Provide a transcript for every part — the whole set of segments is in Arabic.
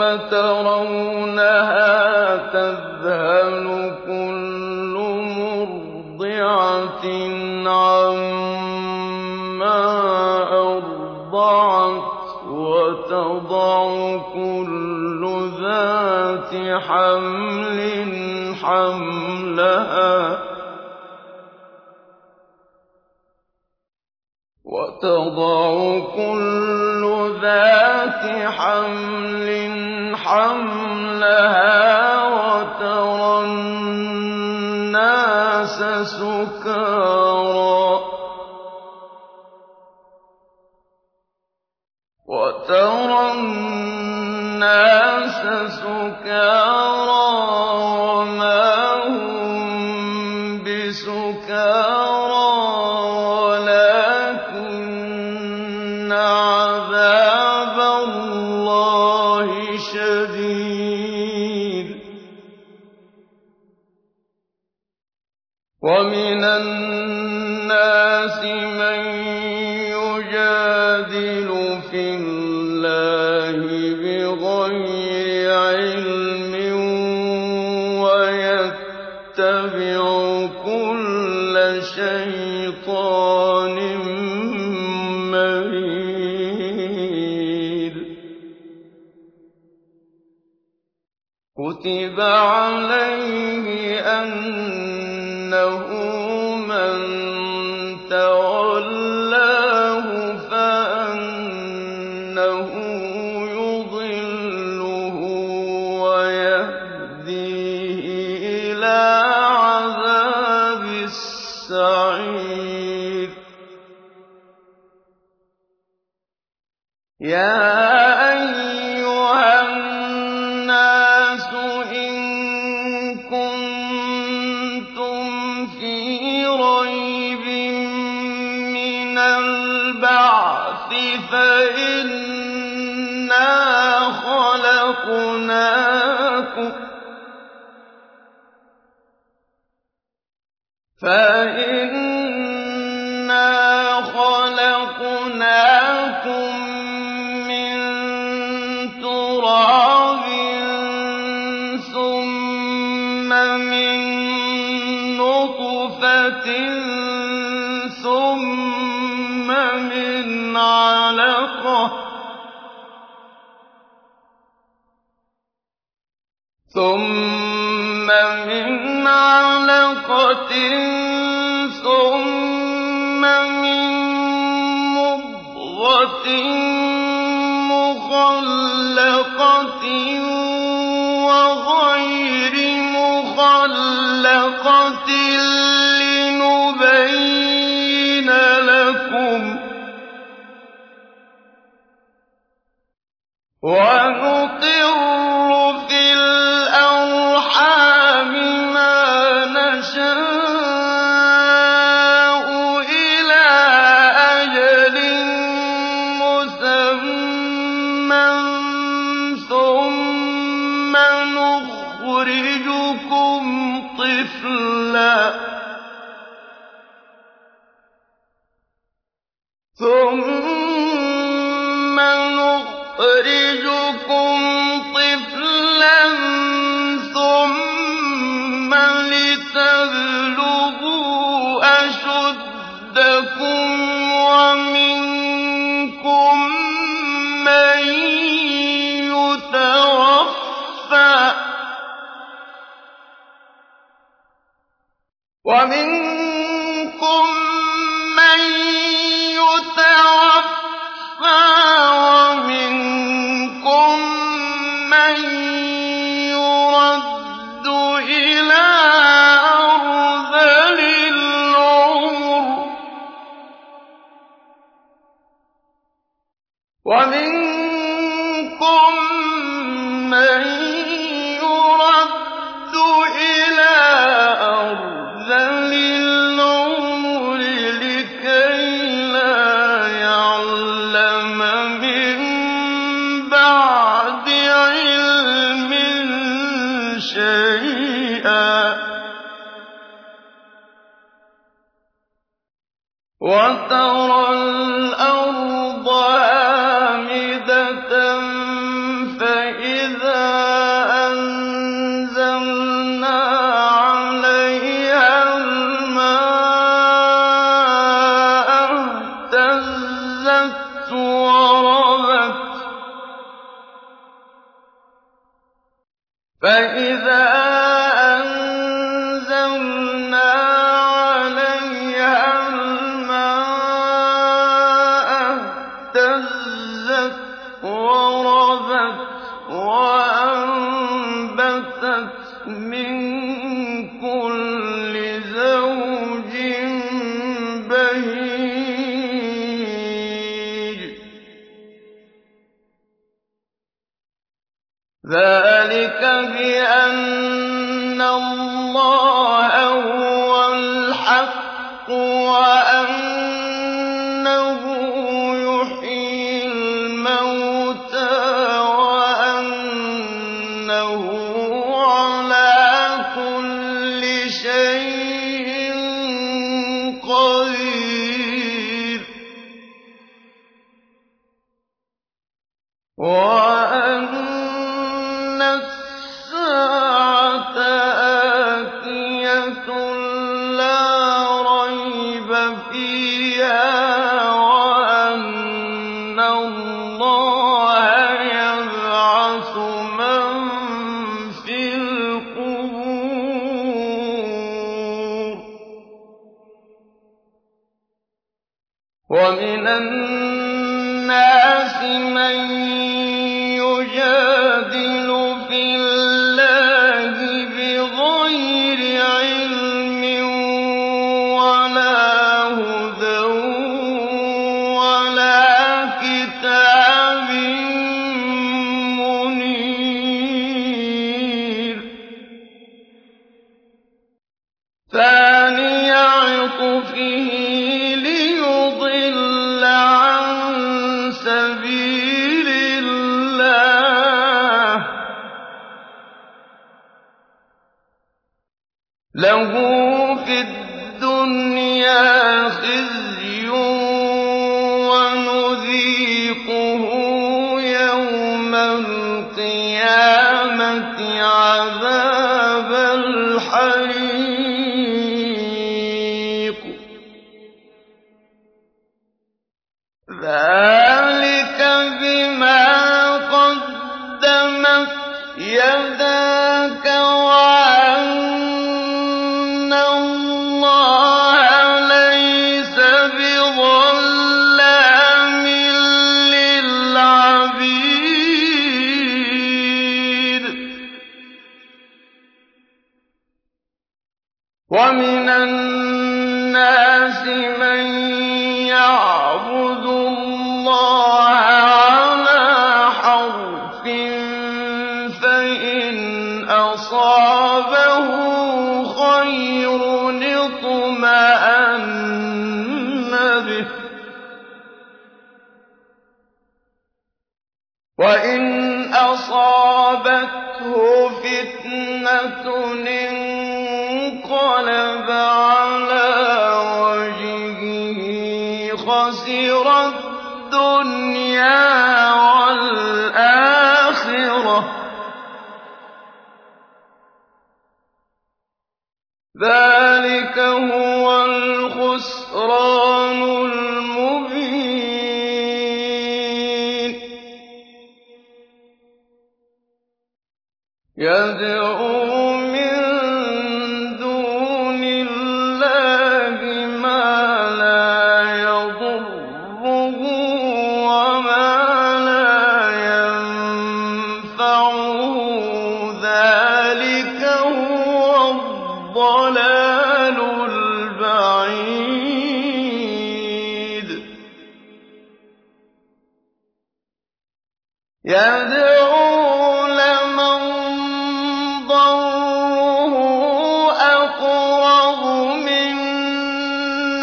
يوم ترونها تذهل كل مرضعة عما أرضعت وتضع كل ذات حمل حملها وتضع كل ذات حمل حملها وترى الناس سكارى. وترى الناس سكارى. كتب عليه أنه فإنا علقة ثم من مضغة مخلقة وغير مخلقة لنبين لكم ثم نخرجكم طفلا. ثم نخرجكم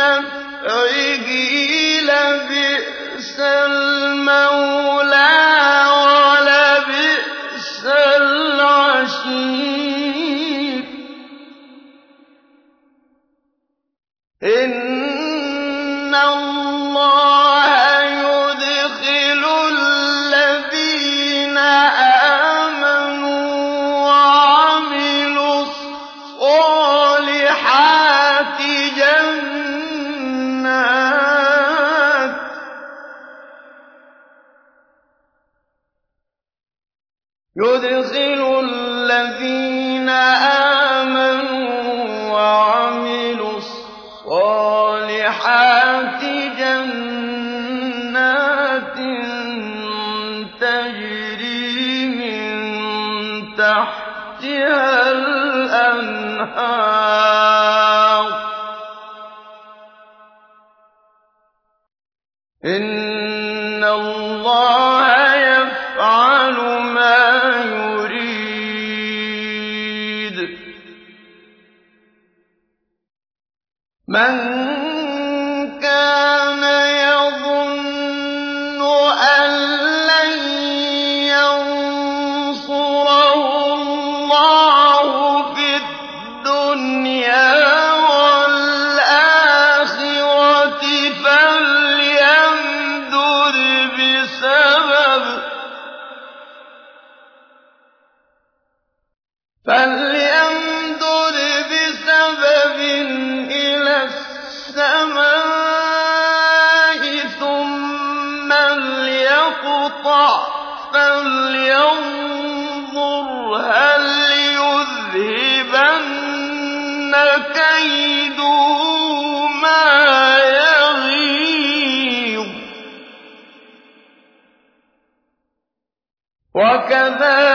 نَّفْعِهِ ۚ الْأَنْهَارُ ۚ وَكَذَٰلِكَ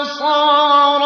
وَالنَّصَارَىٰ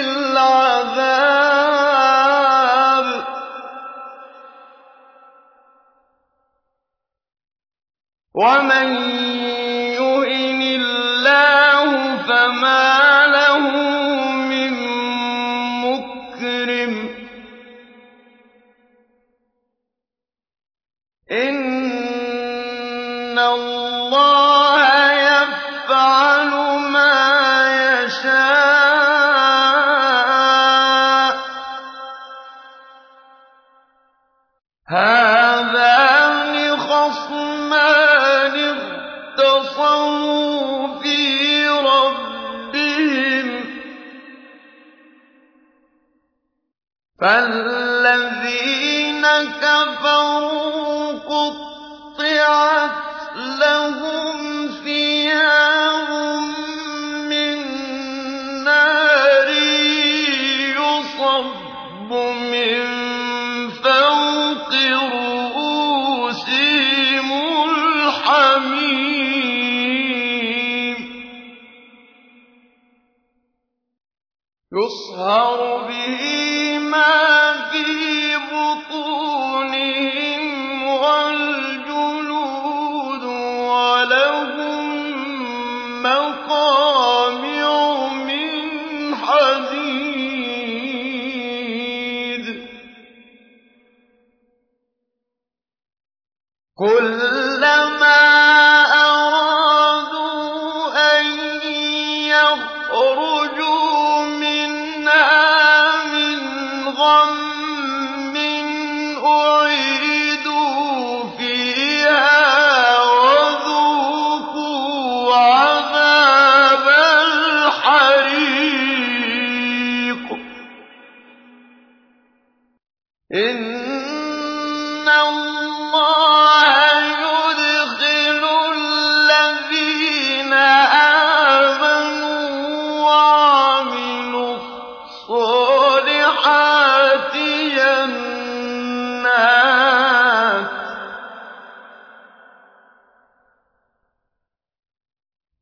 الْعَذَابُ ۚ. وَمَن اللَّهُ فَمَا لَهُ مِن ۚ إِنَّ اللَّهَ يَفْعَلُ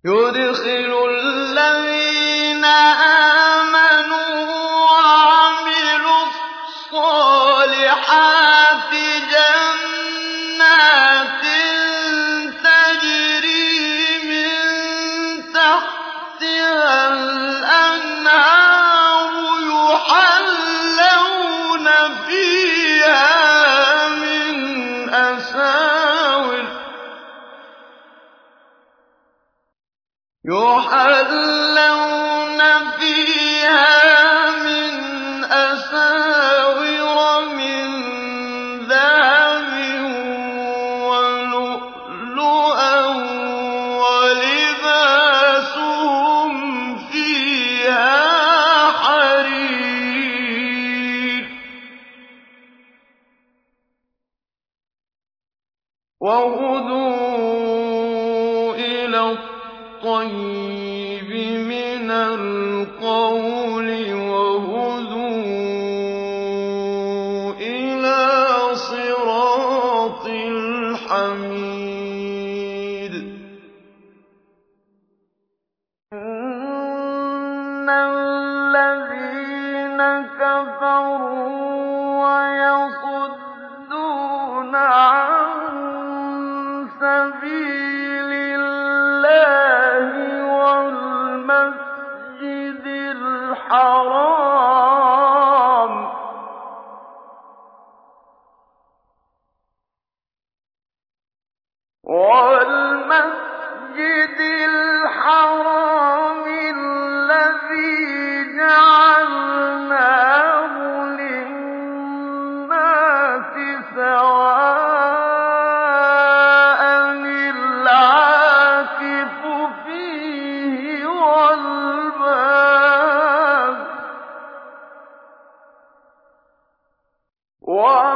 يدخل الذين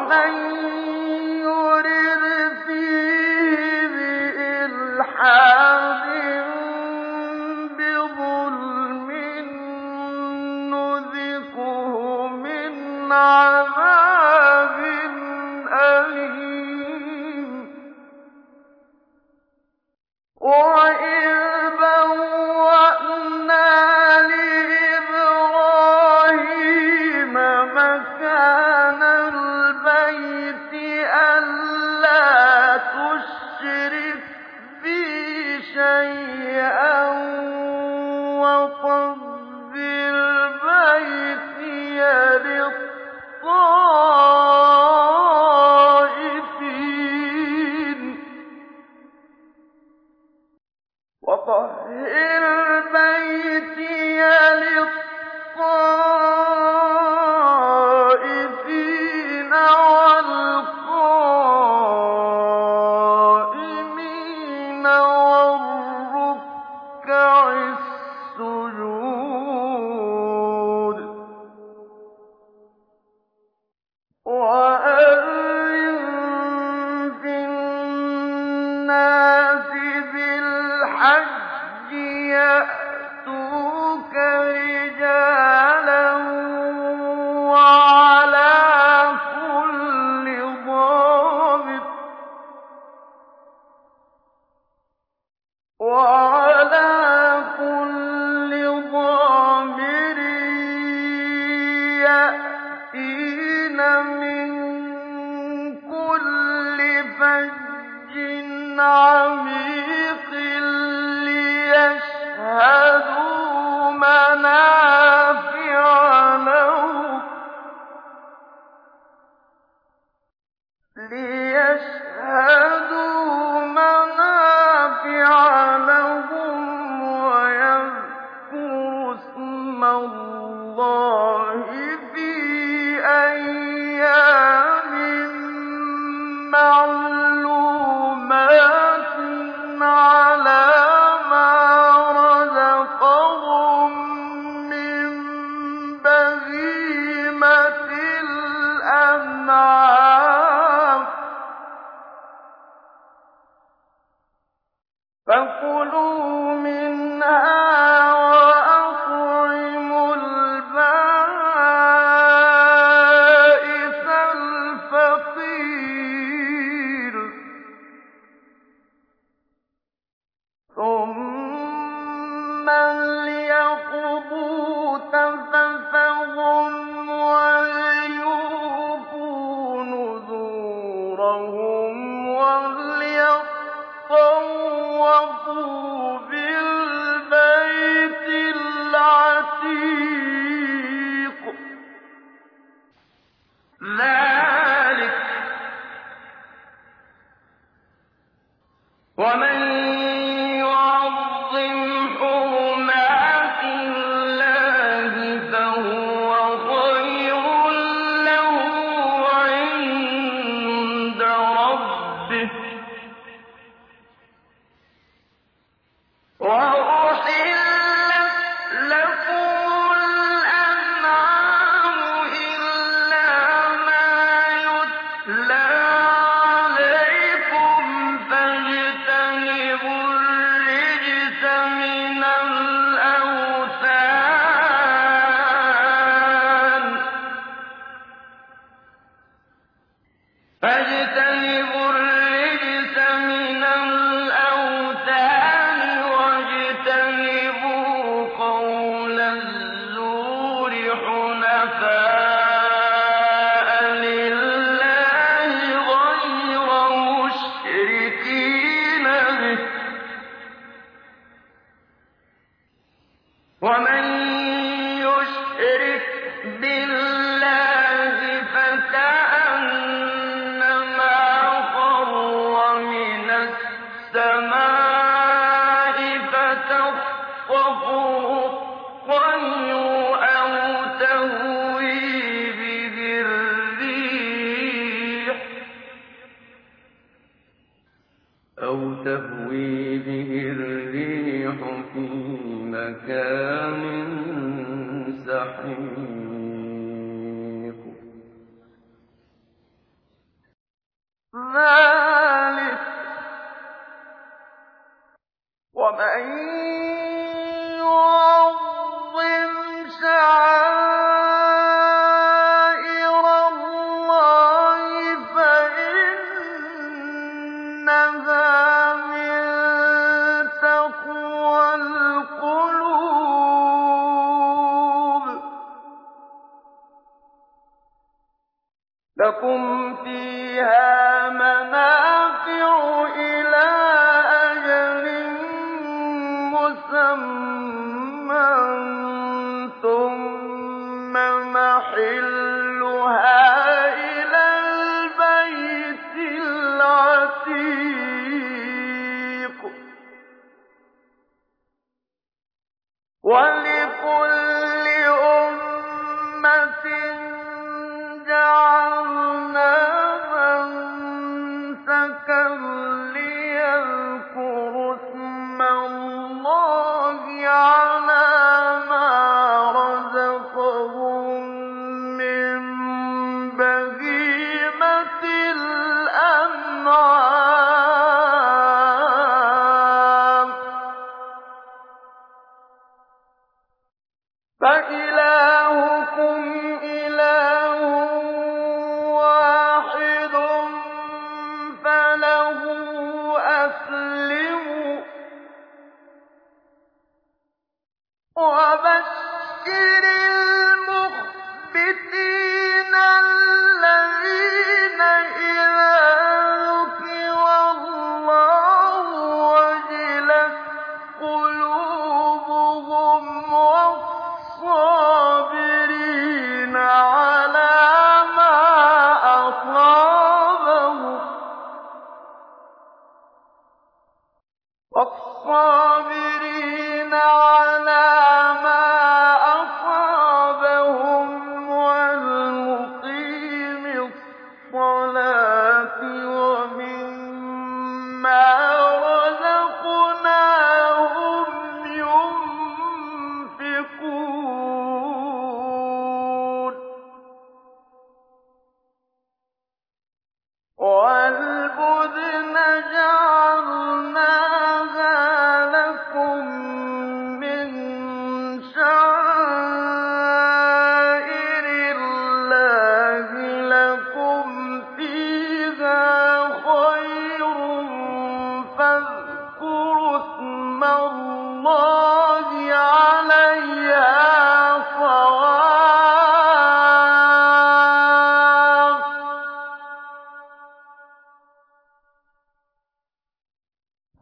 ومن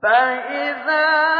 فإذا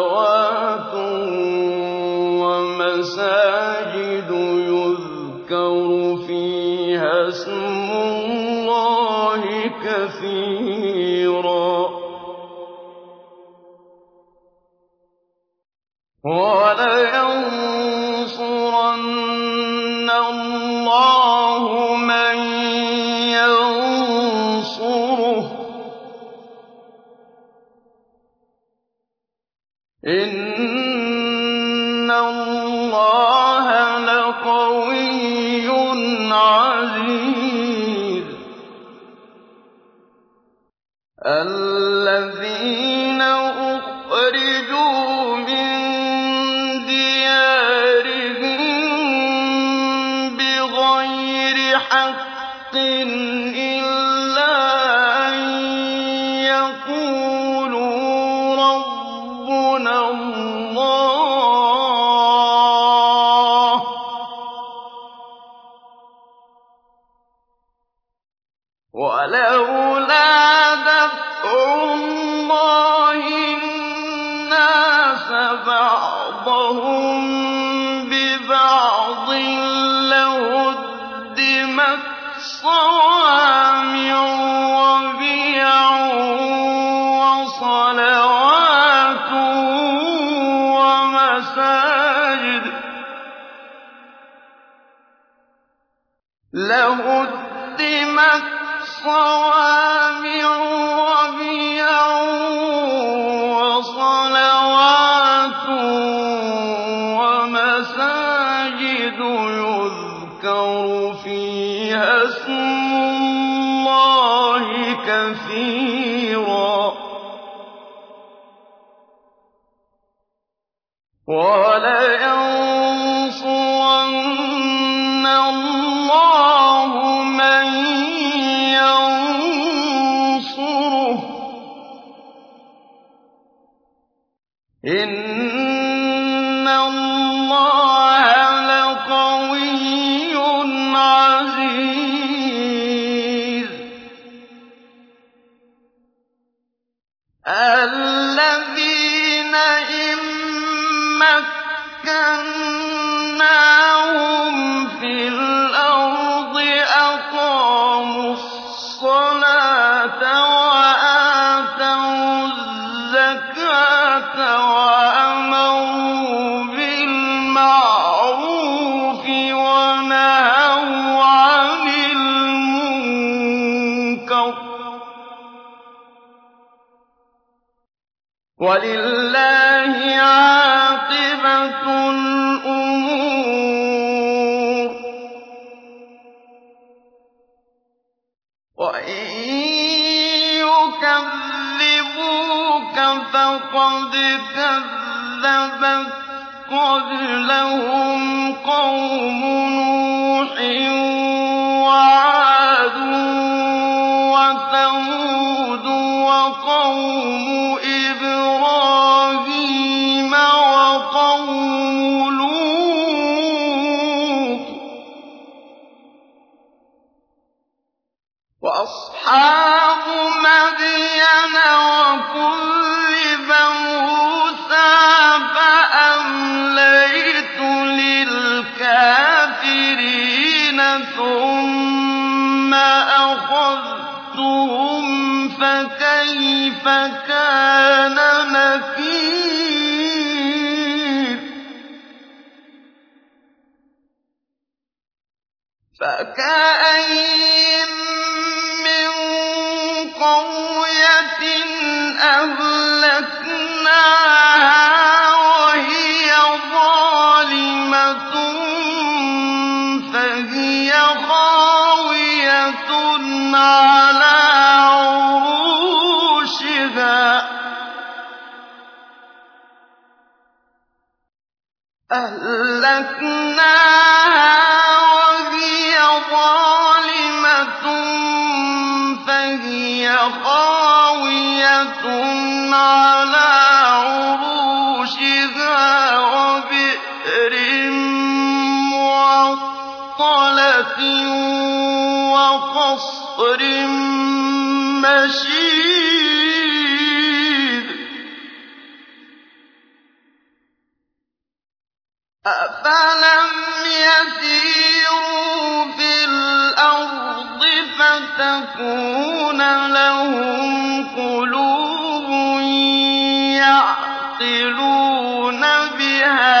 الَّذِينَ وَمَسَاجِدُ يُذْكَرُ فِيهَا اسْمُ اللَّهِ كَثِيرًا ۗ. وَلِلَّهِ عَاقِبَةُ الْأُمُورِ. وَإِن يُكَذِّبُوكَ فَقَدْ كَذَّبَتْ قَبْلَهُمْ قَوْمُ نُوحٍ وَعَادٌ وَثَمُودُ وَقَوْمُ وَأَصْحَابُ مَدْيَنَ ۖ مُوسَىٰ فَأَمْلَيْتُ لِلْكَافِرِينَ ثُمَّ أَخَذْتُهُمْ ۖ فَكَيْفَ كَانَ فَكَأَيِّن صخر مشيد. أفلم يسيروا في الأرض فتكون لهم قلوب يعقلون بها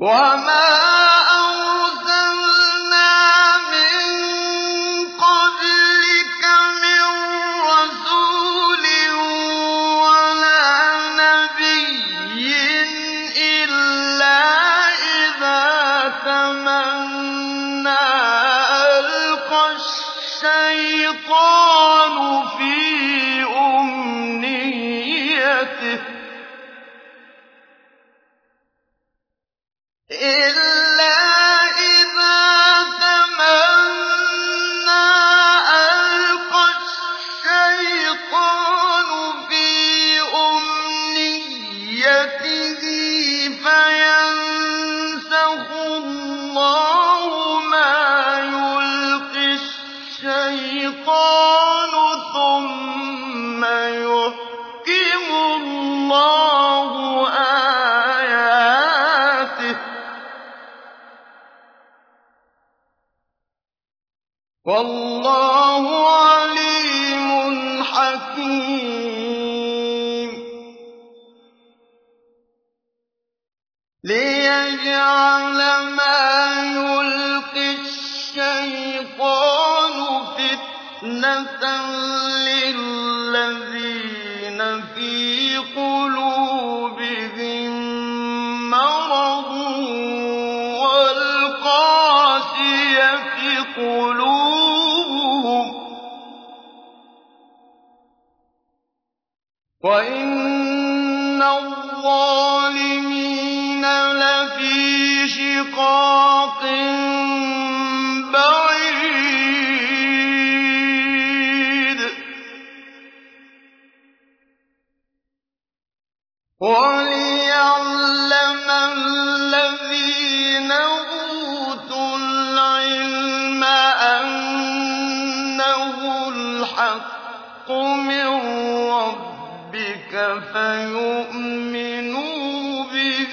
وما فيؤمنوا بِهِ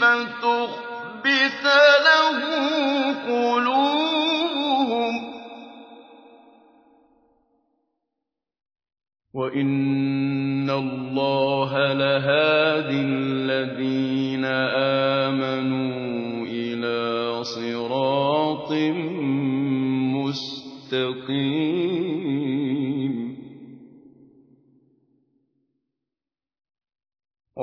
فَتُخْبِتَ لَهُ قُلُوبُهُمْ ۗ. وَإِنَّ اللَّهَ لَهَادِ الَّذِينَ آمَنُوا إِلَىٰ صِرَاطٍ مُّسْتَقِيمٍ.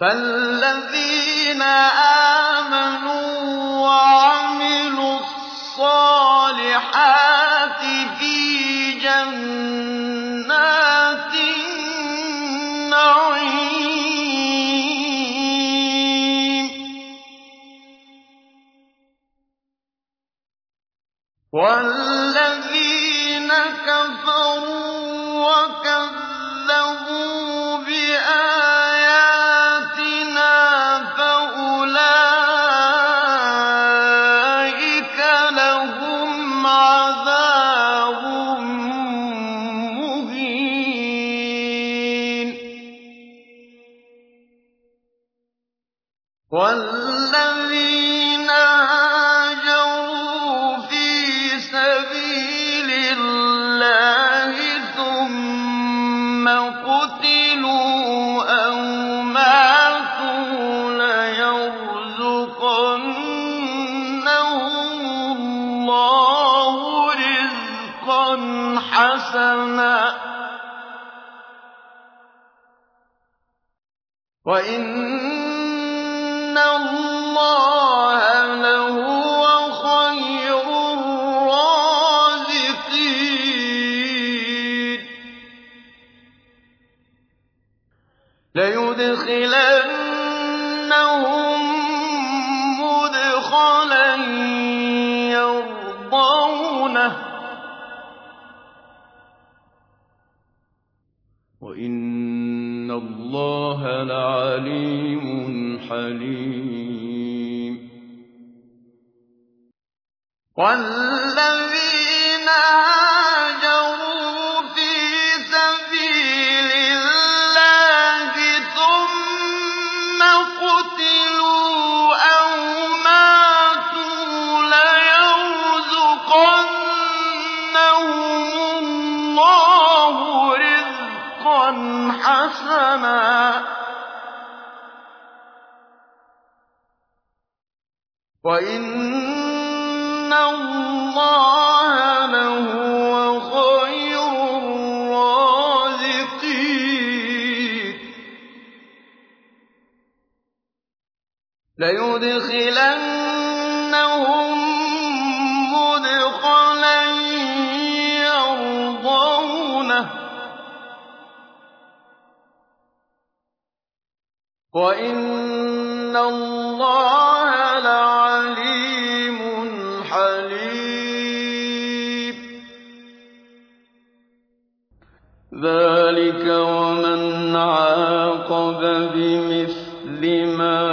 فالذين آمنوا وعملوا الصالحات في جنات النعيم والذين كفروا وكفروا حليم. لَيُدْخِلَنَّهُم مُّدْخَلًا يَرْضَوْنَهُ ۗ. وَإِنَّ اللَّهَ لَعَلِيمٌ حَلِيمٌ. ذَٰلِكَ وَمَنْ عَاقَبَ بِمِثْلِ مَا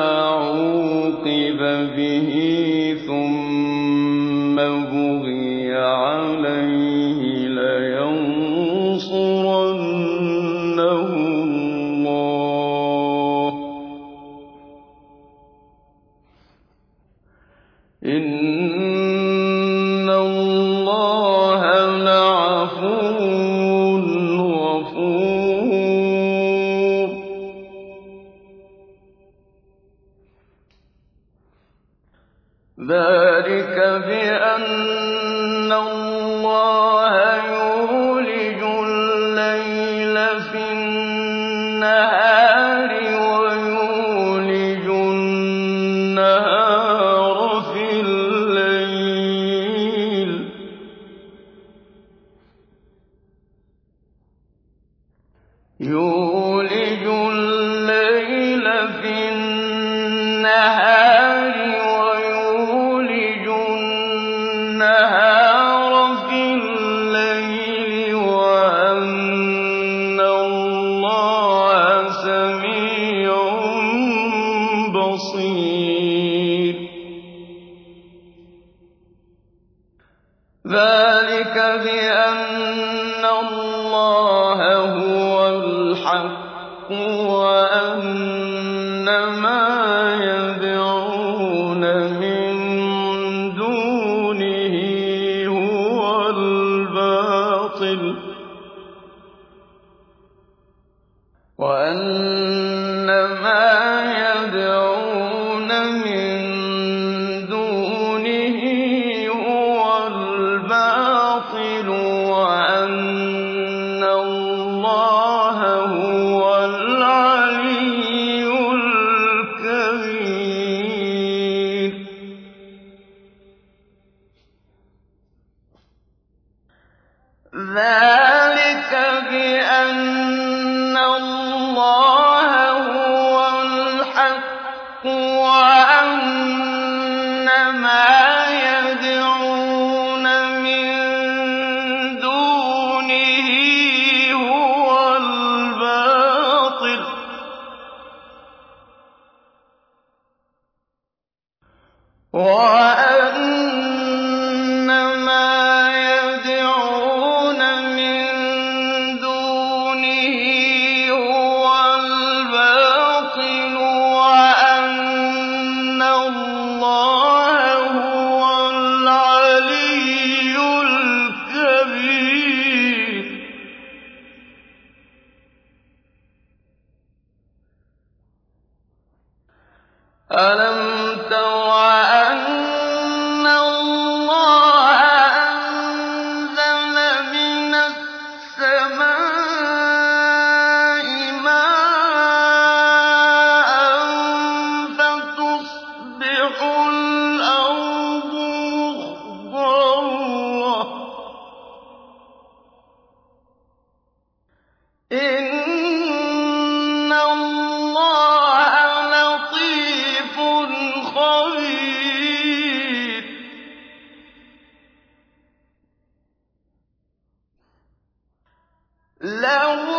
لَوْ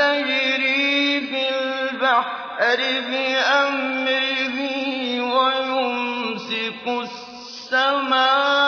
تجري في البحر بأمره ويمسك السماء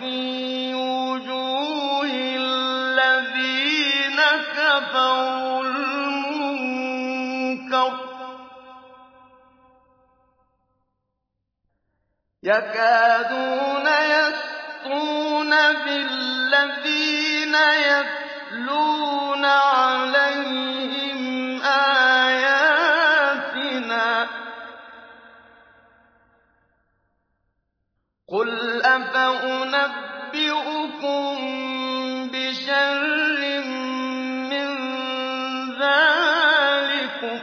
فِي وُجُوهِ الَّذِينَ كَفَرُوا الْمُنكَرَ ۖ يَكَادُونَ يَسْطُونَ بِالَّذِينَ يَتْلُونَ عَلَيْهِمْ قُلْ أَفَأُنَبِّئُكُم بِشَرٍّ مِّن ذَٰلِكُمُ ۗ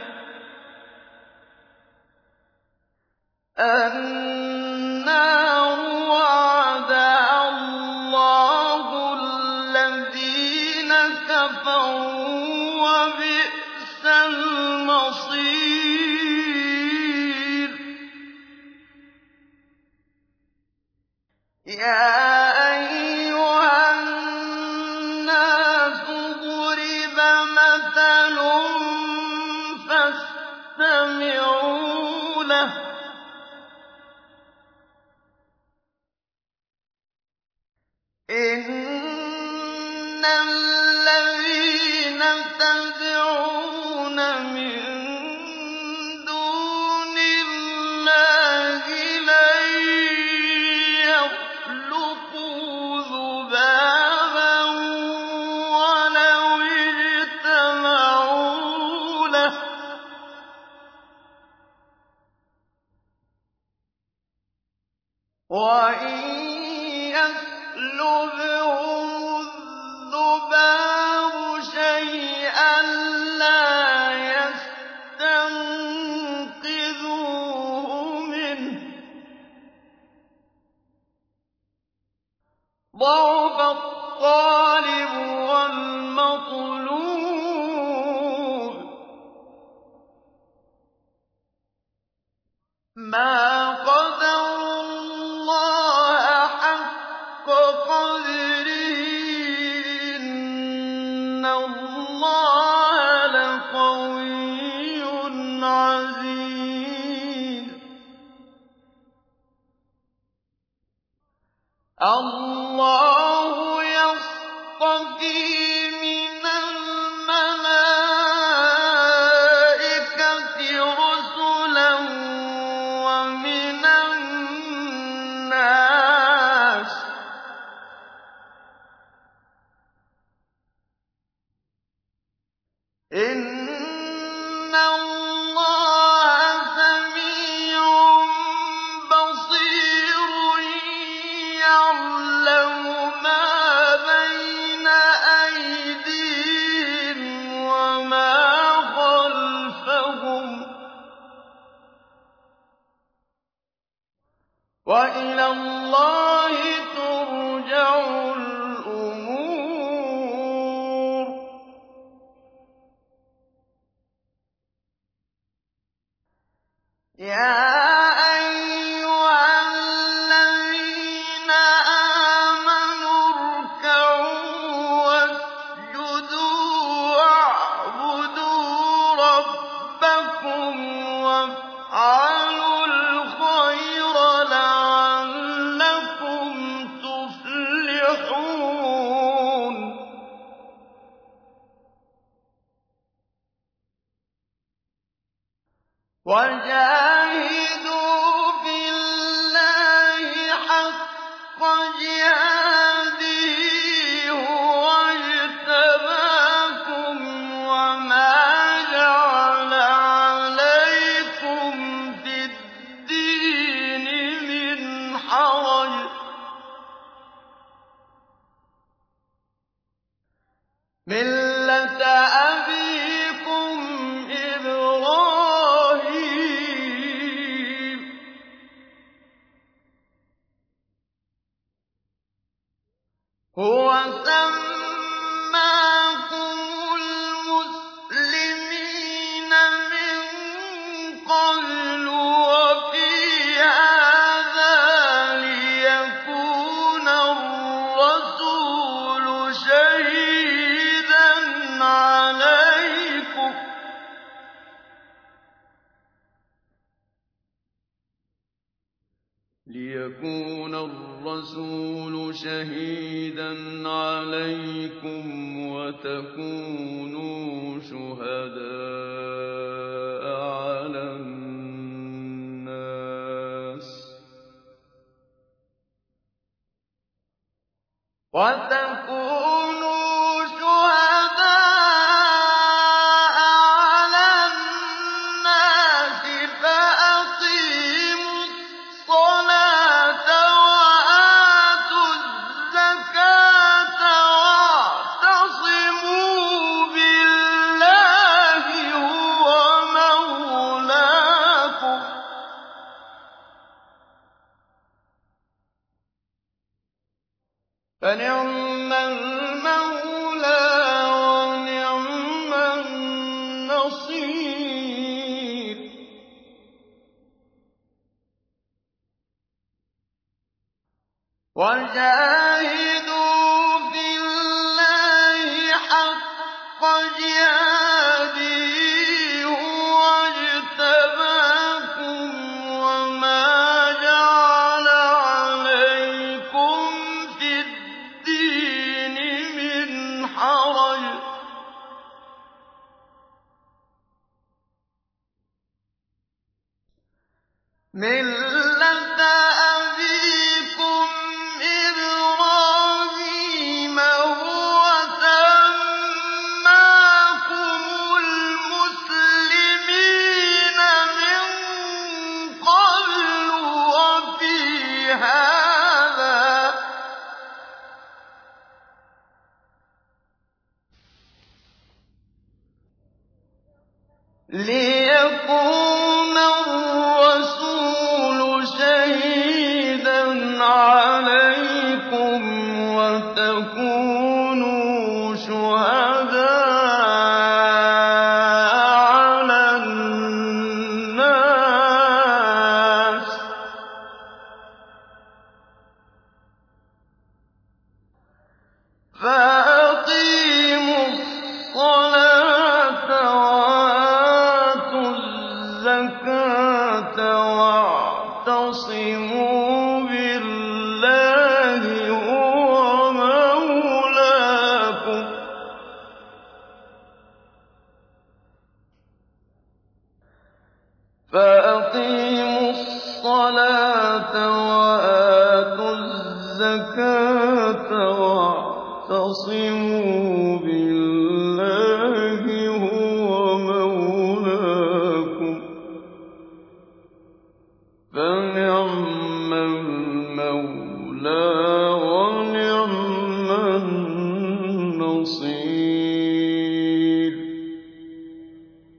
جِهَادِهِ ۖ